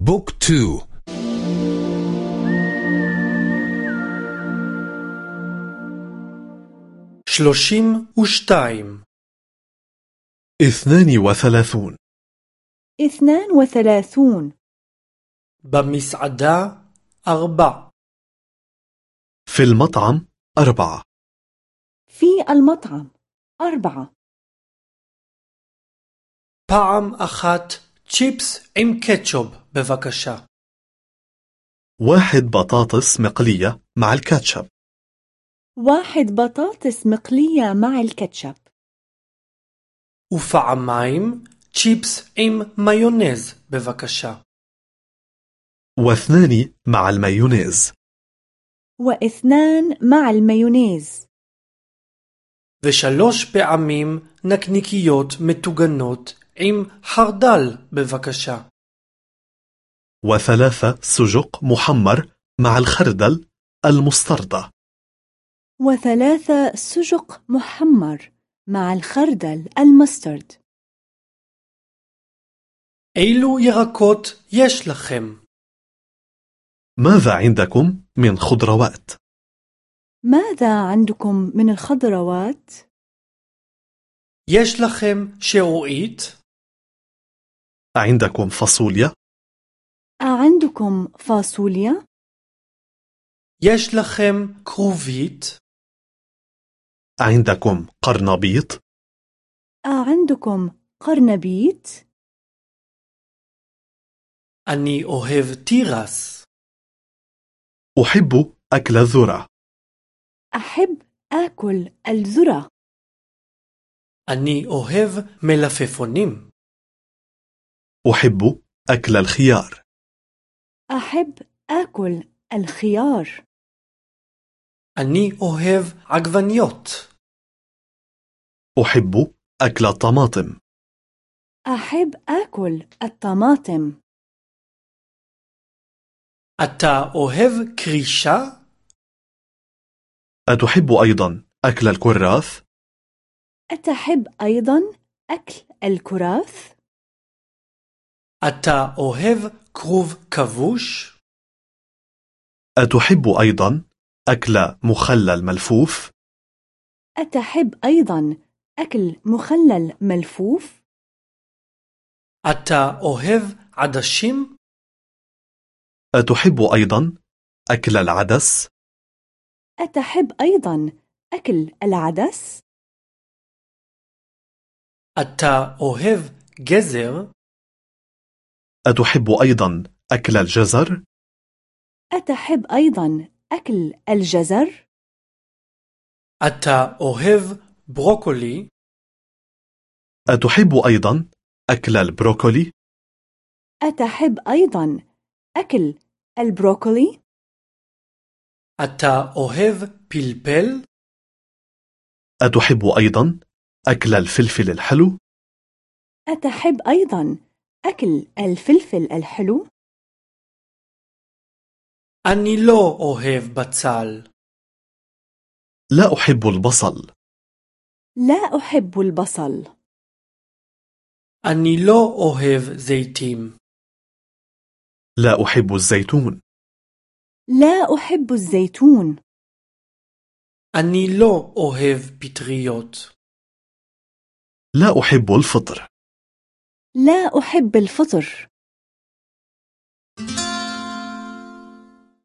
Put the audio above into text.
Book two. שלושים ושתיים. اثنان وثلاثون. اثنان وثلاثون. במסעדה ארבע في المطعم أربعة. في المطعم أربعة. طعم أخات צ'יפס עם קטשופ בבקשה واحد بطاطس مقلية مع الكاتشب واحد بطاطس مقلية مع الكاتشب ופעמיים צ'יפס עם מיונז בבקשה واثنان مع المايونيز واثنان مع المايونيز ושלוש פעמים נקניקיות מטוגנות עם חרדל בבקשה وثلاثة سجق محمر مع الخردل المستردة وثلاثة سجق محمر مع الخردل المسترد אילו ירקות יש לכם? ماذا عندكم من خضروات؟ ماذا عندكم من الخضروات؟ יש לכם שעועית? عندكم فاصوليا؟ عندكم فاصوليا؟ יש לכם כרובית? عندكم قرنبيط؟ عندكم قرنبيط؟ אני אוהב תירס. أحب أكل الذرة أحب آكل الذرة אני אוהב מלפפונים. أحب أكل الخيار. أحب أكل الخيار. أني أحب عجفانيوت أحب أكل الطماطم. أحب أكل الطماطم. أتا أحب كريشا أتحب أيضا أكل الكراث؟ أتحب أيضا أكل الكراث؟ אתה אוהב כרוב כבוש? أتحب أيضا أكل مخلل ملفوف؟ أتحب أيضا أكل مخلل ملفوف؟ אתה אוהב עדשים? أتحب أيضا أكل العدس؟ أتحب أيضا أكل العدس؟ אתה אוהב גזר? أتحب أيضا أكل الجزر؟ أتحب أيضا أكل الجزر؟ أتا أوهب بروكولي؟ أتحب أيضا أكل البروكولي؟ أتحب أيضا أكل البروكولي؟ أتا أوهب بلبل؟ أتحب أيضا أكل الفلفل الحلو؟ أتحب أيضا أكل الفلفل الحلو؟ אני לא אוהב בצל. لا أحب البصل لا أحب البصل אני לא אוהב זיתים. لا أحب الزيتون لا أحب الزيتون אני לא אוהב פטריות. لا أحب الفطر لا أحب الفطر.